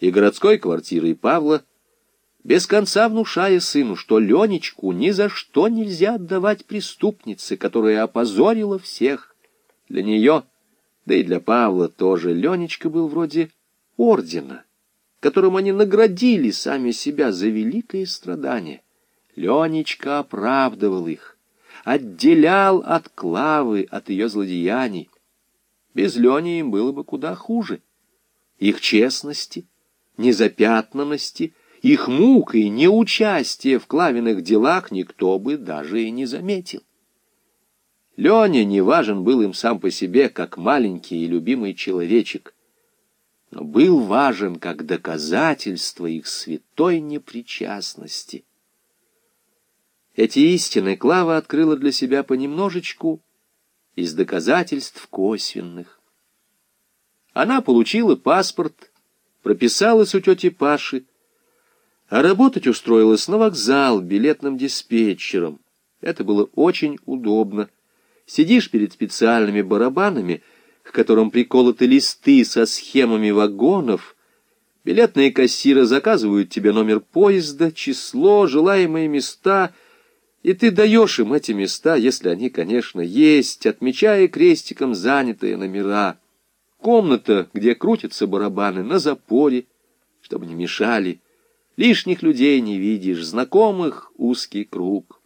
и городской квартирой Павла, без конца внушая сыну, что Ленечку ни за что нельзя отдавать преступнице, которая опозорила всех. Для нее, да и для Павла тоже, Ленечка был вроде ордена, которым они наградили сами себя за великое страдание. Ленечка оправдывал их, отделял от Клавы, от ее злодеяний. Без Лени им было бы куда хуже. Их честности, незапятнанности, их мук и неучастия в Клавиных делах никто бы даже и не заметил. Леня не важен был им сам по себе, как маленький и любимый человечек, но был важен как доказательство их святой непричастности. Эти истины Клава открыла для себя понемножечку из доказательств косвенных. Она получила паспорт, прописалась у тети Паши, а работать устроилась на вокзал билетным диспетчером. Это было очень удобно. Сидишь перед специальными барабанами, к которым приколоты листы со схемами вагонов, билетные кассиры заказывают тебе номер поезда, число, желаемые места — и ты даешь им эти места, если они, конечно, есть, отмечая крестиком занятые номера. Комната, где крутятся барабаны, на запоре, чтобы не мешали. Лишних людей не видишь, знакомых узкий круг.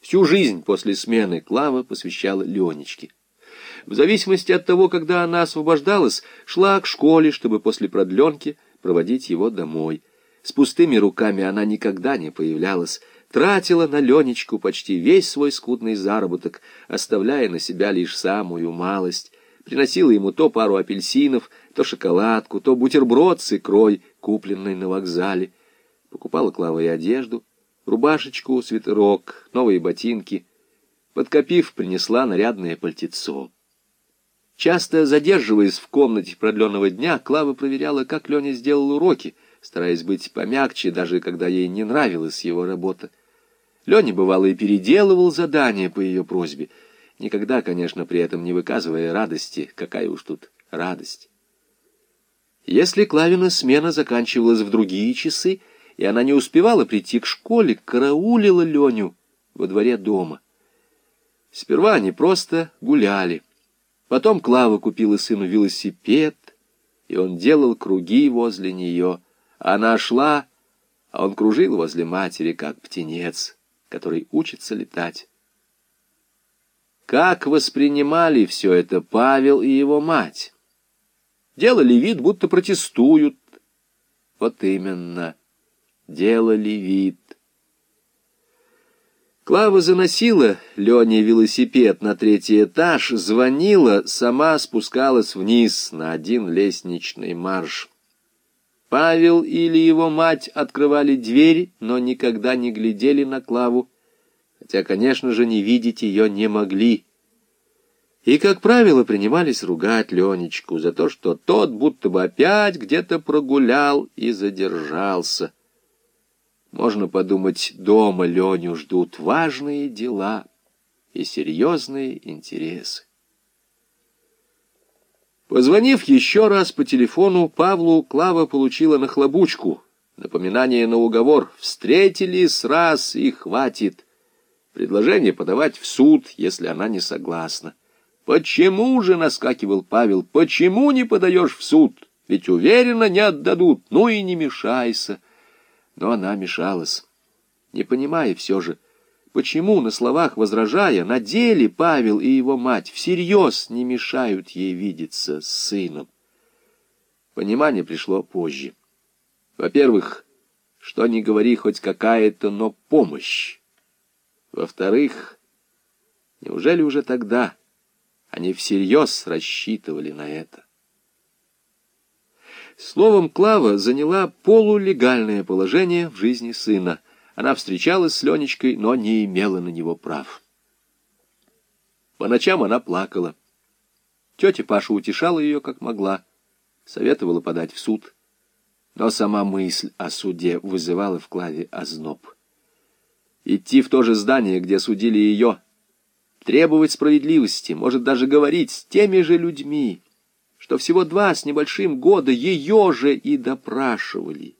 Всю жизнь после смены Клава посвящала Ленечке. В зависимости от того, когда она освобождалась, шла к школе, чтобы после продленки проводить его домой. С пустыми руками она никогда не появлялась, тратила на Ленечку почти весь свой скудный заработок, оставляя на себя лишь самую малость. Приносила ему то пару апельсинов, то шоколадку, то бутерброд с икрой, купленный на вокзале. Покупала Клава и одежду, рубашечку, свитерок, новые ботинки. Подкопив, принесла нарядное пальтецо. Часто задерживаясь в комнате продленного дня, Клава проверяла, как Леня сделал уроки, стараясь быть помягче, даже когда ей не нравилась его работа. Леня, бывало, и переделывал задания по ее просьбе, никогда, конечно, при этом не выказывая радости, какая уж тут радость. Если Клавина смена заканчивалась в другие часы, и она не успевала прийти к школе, караулила Леню во дворе дома. Сперва они просто гуляли. Потом Клава купила сыну велосипед, и он делал круги возле нее. Она шла, а он кружил возле матери, как птенец который учится летать. Как воспринимали все это Павел и его мать? Делали вид, будто протестуют. Вот именно, делали вид. Клава заносила Лене велосипед на третий этаж, звонила, сама спускалась вниз на один лестничный марш. Павел или его мать открывали дверь, но никогда не глядели на Клаву, хотя, конечно же, не видеть ее не могли. И, как правило, принимались ругать Ленечку за то, что тот будто бы опять где-то прогулял и задержался. Можно подумать, дома Леню ждут важные дела и серьезные интересы. Позвонив еще раз по телефону, Павлу Клава получила нахлобучку. Напоминание на уговор. Встретились раз и хватит. Предложение подавать в суд, если она не согласна. «Почему же, — наскакивал Павел, — почему не подаешь в суд? Ведь уверенно не отдадут, ну и не мешайся». Но она мешалась, не понимая все же, — Почему, на словах возражая, на деле Павел и его мать всерьез не мешают ей видеться с сыном? Понимание пришло позже. Во-первых, что ни говори, хоть какая-то, но помощь. Во-вторых, неужели уже тогда они всерьез рассчитывали на это? Словом, Клава заняла полулегальное положение в жизни сына — она встречалась с Ленечкой, но не имела на него прав. По ночам она плакала. Тетя Паша утешала ее, как могла, советовала подать в суд. Но сама мысль о суде вызывала в Клаве озноб. Идти в то же здание, где судили ее, требовать справедливости, может даже говорить с теми же людьми, что всего два с небольшим года ее же и допрашивали.